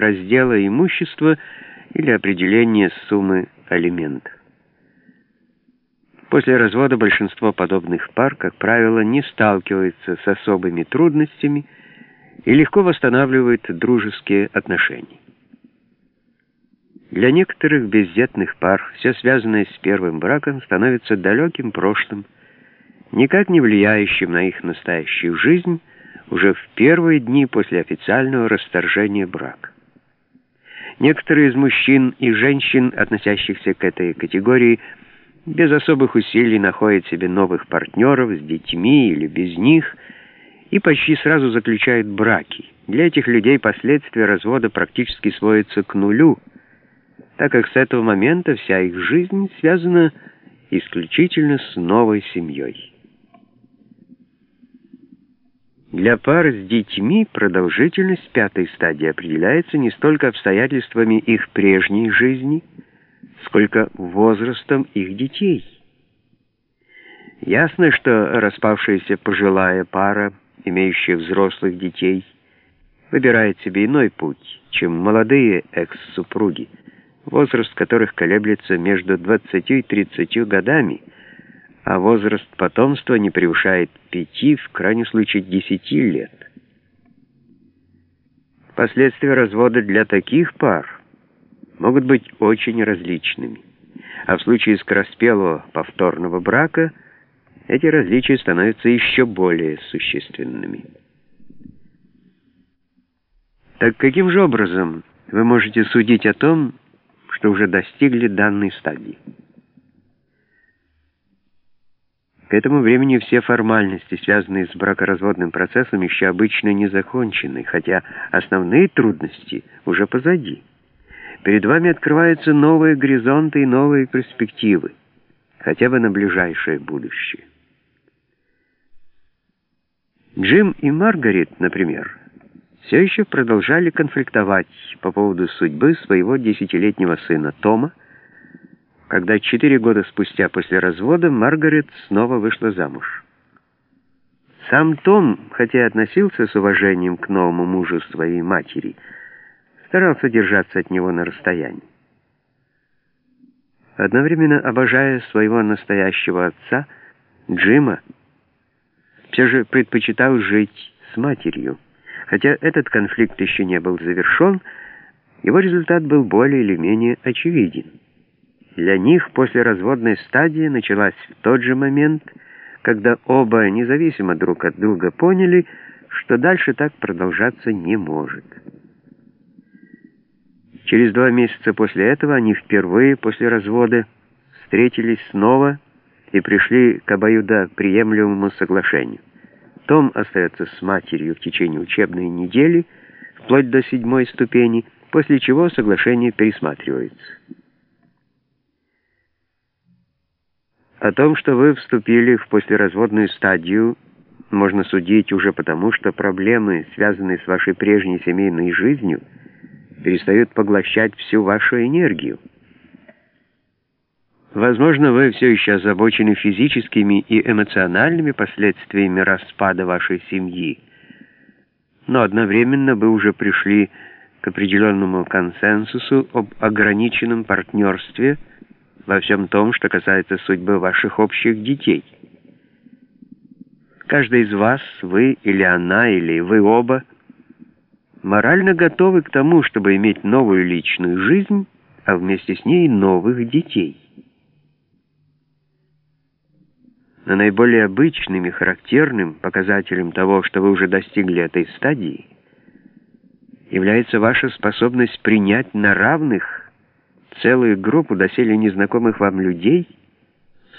раздела имущества или определения суммы алиментов. После развода большинство подобных пар, как правило, не сталкивается с особыми трудностями и легко восстанавливает дружеские отношения. Для некоторых бездетных пар все связанное с первым браком становится далеким прошлым, никак не влияющим на их настоящую жизнь уже в первые дни после официального расторжения брака. Некоторые из мужчин и женщин, относящихся к этой категории, без особых усилий находят себе новых партнеров с детьми или без них и почти сразу заключают браки. Для этих людей последствия развода практически сводятся к нулю, так как с этого момента вся их жизнь связана исключительно с новой семьей. Для пар с детьми продолжительность пятой стадии определяется не столько обстоятельствами их прежней жизни, сколько возрастом их детей. Ясно, что распавшаяся пожилая пара, имеющая взрослых детей, выбирает себе иной путь, чем молодые экс-супруги, возраст которых колеблется между 20 и 30 годами, а возраст потомства не превышает 5, в крайнем случае 10 лет. Последствия развода для таких пар могут быть очень различными, а в случае скороспелого повторного брака эти различия становятся еще более существенными. Так каким же образом вы можете судить о том, что уже достигли данной стадии. К этому времени все формальности, связанные с бракоразводным процессом, еще обычно не закончены, хотя основные трудности уже позади. Перед вами открываются новые горизонты и новые перспективы, хотя бы на ближайшее будущее. Джим и Маргарет, например, все еще продолжали конфликтовать по поводу судьбы своего десятилетнего сына Тома, когда четыре года спустя после развода Маргарет снова вышла замуж. Сам Том, хотя относился с уважением к новому мужу своей матери, старался держаться от него на расстоянии. Одновременно обожая своего настоящего отца, Джима, все же предпочитал жить с матерью. Хотя этот конфликт еще не был завершен, его результат был более или менее очевиден. Для них после разводной стадии началась в тот же момент, когда оба независимо друг от друга поняли, что дальше так продолжаться не может. Через два месяца после этого они впервые после развода встретились снова и пришли к обоюдоприемлемому соглашению. Том остается с матерью в течение учебной недели, вплоть до седьмой ступени, после чего соглашение пересматривается. О том, что вы вступили в послеразводную стадию, можно судить уже потому, что проблемы, связанные с вашей прежней семейной жизнью, перестают поглощать всю вашу энергию. Возможно, вы все еще озабочены физическими и эмоциональными последствиями распада вашей семьи, но одновременно вы уже пришли к определенному консенсусу об ограниченном партнерстве во всем том, что касается судьбы ваших общих детей. Каждый из вас, вы или она, или вы оба, морально готовы к тому, чтобы иметь новую личную жизнь, а вместе с ней новых детей. но наиболее обычным и характерным показателем того, что вы уже достигли этой стадии, является ваша способность принять на равных целую группу доселе незнакомых вам людей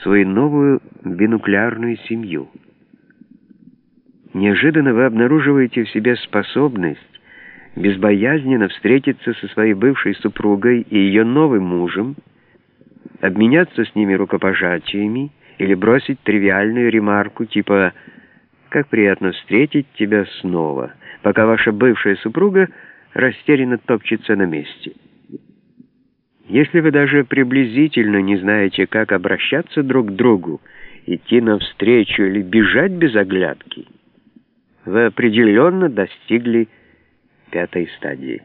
свою новую бинуклеарную семью. Неожиданно вы обнаруживаете в себе способность безбоязненно встретиться со своей бывшей супругой и ее новым мужем, обменяться с ними рукопожатиями, или бросить тривиальную ремарку типа «Как приятно встретить тебя снова», пока ваша бывшая супруга растерянно топчется на месте. Если вы даже приблизительно не знаете, как обращаться друг к другу, идти навстречу или бежать без оглядки, вы определенно достигли пятой стадии.